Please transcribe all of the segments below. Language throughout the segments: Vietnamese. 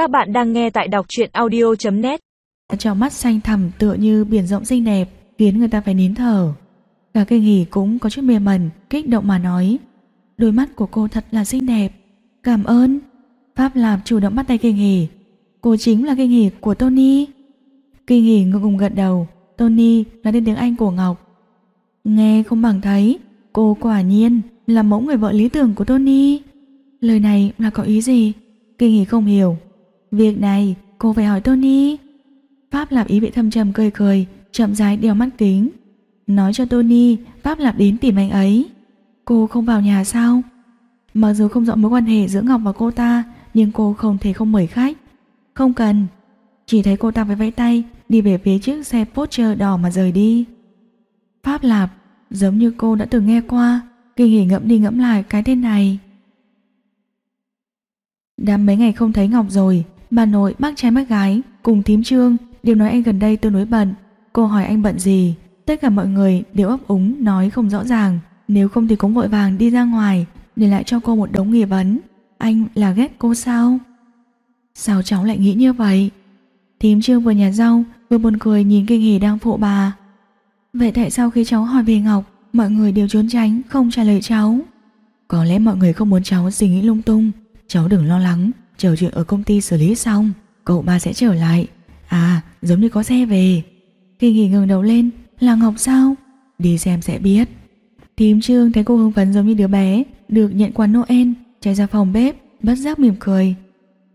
Các bạn đang nghe tại đọc truyện audio.net Trong mắt xanh thẳm tựa như biển rộng xinh đẹp, Khiến người ta phải nín thở. Cả kinh hỉ cũng có chút mê mẩn, Kích động mà nói, Đôi mắt của cô thật là xinh đẹp. Cảm ơn. Pháp Lạp chủ động bắt tay kinh hỉ Cô chính là kinh hỉ của Tony. Kinh hỉ ngượng ngùng gật đầu. Tony là tên tiếng Anh của Ngọc. Nghe không bằng thấy, Cô quả nhiên là mẫu người vợ lý tưởng của Tony. Lời này là có ý gì? Kinh hỉ không hiểu. Việc này, cô phải hỏi Tony. Pháp Lạp ý vị thâm trầm cười cười, Chậm rãi đeo mắt kính. Nói cho Tony, Pháp Lạp đến tìm anh ấy. Cô không vào nhà sao? Mặc dù không rõ mối quan hệ giữa Ngọc và cô ta, Nhưng cô không thể không mời khách. Không cần. Chỉ thấy cô ta với vẫy tay, Đi về phía chiếc xe Porsche đỏ mà rời đi. Pháp Lạp, Giống như cô đã từng nghe qua, kỳ nghỉ ngẫm đi ngẫm lại cái tên này. Đã mấy ngày không thấy Ngọc rồi Bà nội, bác trai bác gái Cùng thím trương đều nói anh gần đây tôi đối bận. Cô hỏi anh bận gì? Tất cả mọi người đều ấp úng nói không rõ ràng. Nếu không thì cũng vội vàng đi ra ngoài Để lại cho cô một đống nghi vấn. Anh là ghét cô sao? Sao cháu lại nghĩ như vậy? Thím trương vừa nhà rau Vừa buồn cười nhìn kinh hỉ đang phụ bà. Vậy tại sao khi cháu hỏi về Ngọc Mọi người đều trốn tránh không trả lời cháu? Có lẽ mọi người không muốn cháu suy nghĩ lung tung. Cháu đừng lo lắng. Chờ chuyện ở công ty xử lý xong, Cậu ba sẽ trở lại. À giống như có xe về. Khi nghỉ ngừng đầu lên, Là Ngọc sao? Đi xem sẽ biết. Thím Trương thấy cô hưng phấn giống như đứa bé, Được nhận quà Noel, Chạy ra phòng bếp, Bất giác mỉm cười.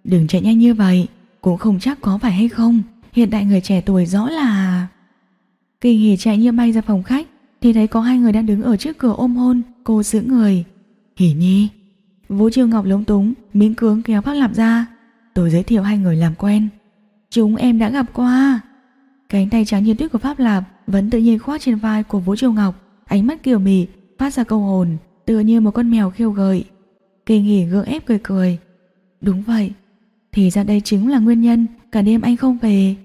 Đừng chạy nhanh như vậy, Cũng không chắc có phải hay không. Hiện tại người trẻ tuổi rõ là Kỳ nghỉ chạy như bay ra phòng khách, Thì thấy có hai người đang đứng ở trước cửa ôm hôn, Cô giữ người. Hỉ nhi. Vũ Triều Ngọc lúng túng, Miễn cưỡng kéo Pháp Lạp ra. Tôi giới thiệu hai người làm quen. Chúng em đã gặp qua. Cánh tay trắng như tuyết của Pháp Lạp Vẫn tự nhiên khoác trên vai của Vũ Triều Ngọc. Ánh mắt kiều mị, phát ra câu hồn, Tựa như một con mèo khiêu gợi. Kỳ nghỉ gượng ép cười cười. Đúng vậy, Thì ra đây chính là nguyên nhân, Cả đêm anh không về.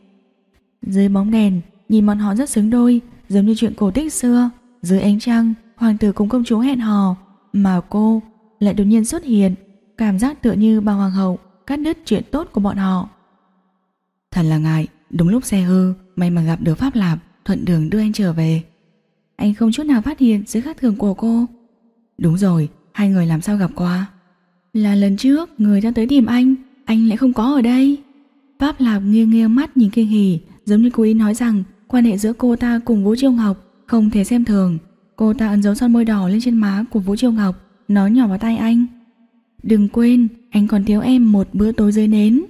Dưới bóng đèn, Nhìn bọn họ rất xứng đôi, Giống như chuyện cổ tích xưa. Dưới ánh trăng, Hoàng tử cùng công chúa hẹn hò, Mà cô lại đột nhiên xuất hiện Cảm giác tựa như bà hoàng hậu Cắt đứt chuyện tốt của bọn họ. Thật là ngại Đúng lúc xe hư May mà gặp được Pháp Lạp Thuận đường đưa anh trở về. Anh không chút nào phát hiện sự khác thường của cô. Đúng rồi Hai người làm sao gặp qua? Là lần trước người đã tới tìm anh Anh lại không có ở đây. Pháp Lạp nghiêng nghiêng mắt nhìn kinh hỉ Giống như cố ý nói rằng Quan hệ giữa cô ta cùng Vũ Triều Ngọc Không thể xem thường. Cô ta ấn dấu son môi đỏ lên trên má của Vũ Triều Ngọc Nói nhỏ vào tay anh. Đừng quên, anh còn thiếu em một bữa tối dưới nến.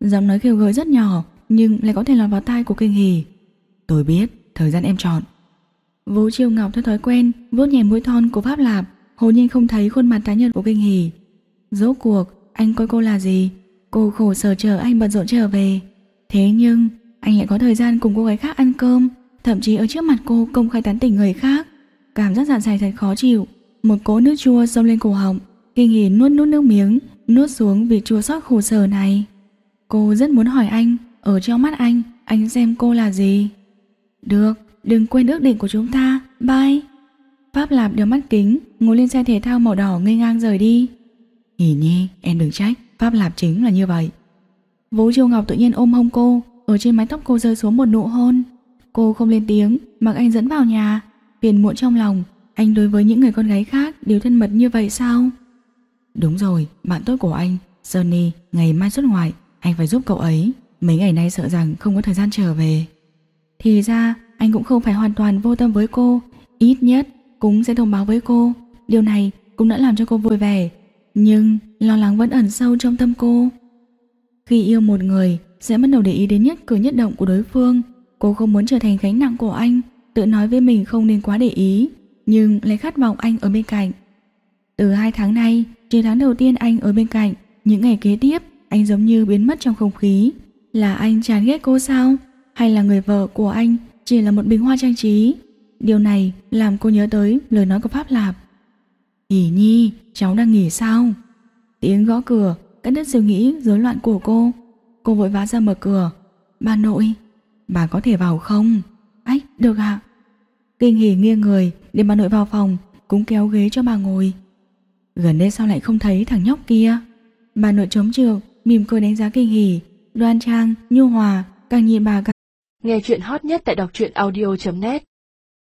Giọng nói kêu gợi rất nhỏ, Nhưng lại có thể lọt vào tai của kinh hỉ. Tôi biết, thời gian em chọn. Vũ Triều Ngọc theo thói quen, vuốt nhẹ mũi thon của Pháp Lạp, Hồ nhiên không thấy khuôn mặt tái nhợt của kinh hỉ. Rốt cuộc, anh coi cô là gì? Cô khổ sở chờ anh bận rộn trở về. Thế nhưng, anh lại có thời gian cùng cô gái khác ăn cơm, Thậm chí ở trước mặt cô công khai tán tỉnh người khác. Cảm giác dạn dày thật khó chịu. Một cỗ nước chua xông lên cổ họng, Kinh hỉ nuốt nuốt nước miếng, Nuốt xuống vì chua xót khổ sở này. Cô rất muốn hỏi anh, Ở trong mắt anh Anh xem cô là gì? Được, Đừng quên ước định của chúng ta. Bye. Pháp Lạp đeo mắt kính, Ngồi lên xe thể thao màu đỏ ngây ngang rời đi. Hỉ nhi, em đừng trách, Pháp Lạp chính là như vậy. Vũ Triều Ngọc tự nhiên ôm hông cô, Ở trên mái tóc cô rơi xuống một nụ hôn. Cô không lên tiếng, Mặc anh dẫn vào nhà, Phiền muộn trong lòng anh đối với những người con gái khác đều thân mật như vậy sao? Đúng rồi Bạn tốt của anh Sunny ngày mai xuất ngoại Anh phải giúp cậu ấy. Mấy ngày nay sợ rằng không có thời gian trở về. Thì ra anh cũng không phải hoàn toàn vô tâm với cô. Ít nhất cũng sẽ thông báo với cô. Điều này cũng đã làm cho cô vui vẻ Nhưng lo lắng vẫn ẩn sâu trong tâm cô. Khi yêu một người Sẽ bắt đầu để ý đến nhất cử nhất động của đối phương. Cô không muốn trở thành gánh nặng của anh Tự nói với mình không nên quá để ý nhưng lại khát vọng anh ở bên cạnh. Từ hai tháng nay Trừ tháng đầu tiên anh ở bên cạnh, Những ngày kế tiếp, Anh giống như biến mất trong không khí. Là anh chán ghét cô sao? Hay là người vợ của anh Chỉ là một bình hoa trang trí? Điều này làm cô nhớ tới lời nói của Pháp Lạp. Nghỉ nhi, Cháu đang nghỉ sao? Tiếng gõ cửa, Cắt đứt suy nghĩ rối loạn của cô. Cô vội vã ra mở cửa. Bà nội, Bà có thể vào không? Ách, được ạ. Kinh hỉ nghiêng người để bà nội vào phòng Cũng kéo ghế cho bà ngồi. Gần đây sao lại không thấy thằng nhóc kia? Bà nội chống trường mỉm cười đánh giá kinh hỉ, đoan trang, nhu hòa, càng nhìn bà càng Nghe chuyện hot nhất tại đọc truyện audio.net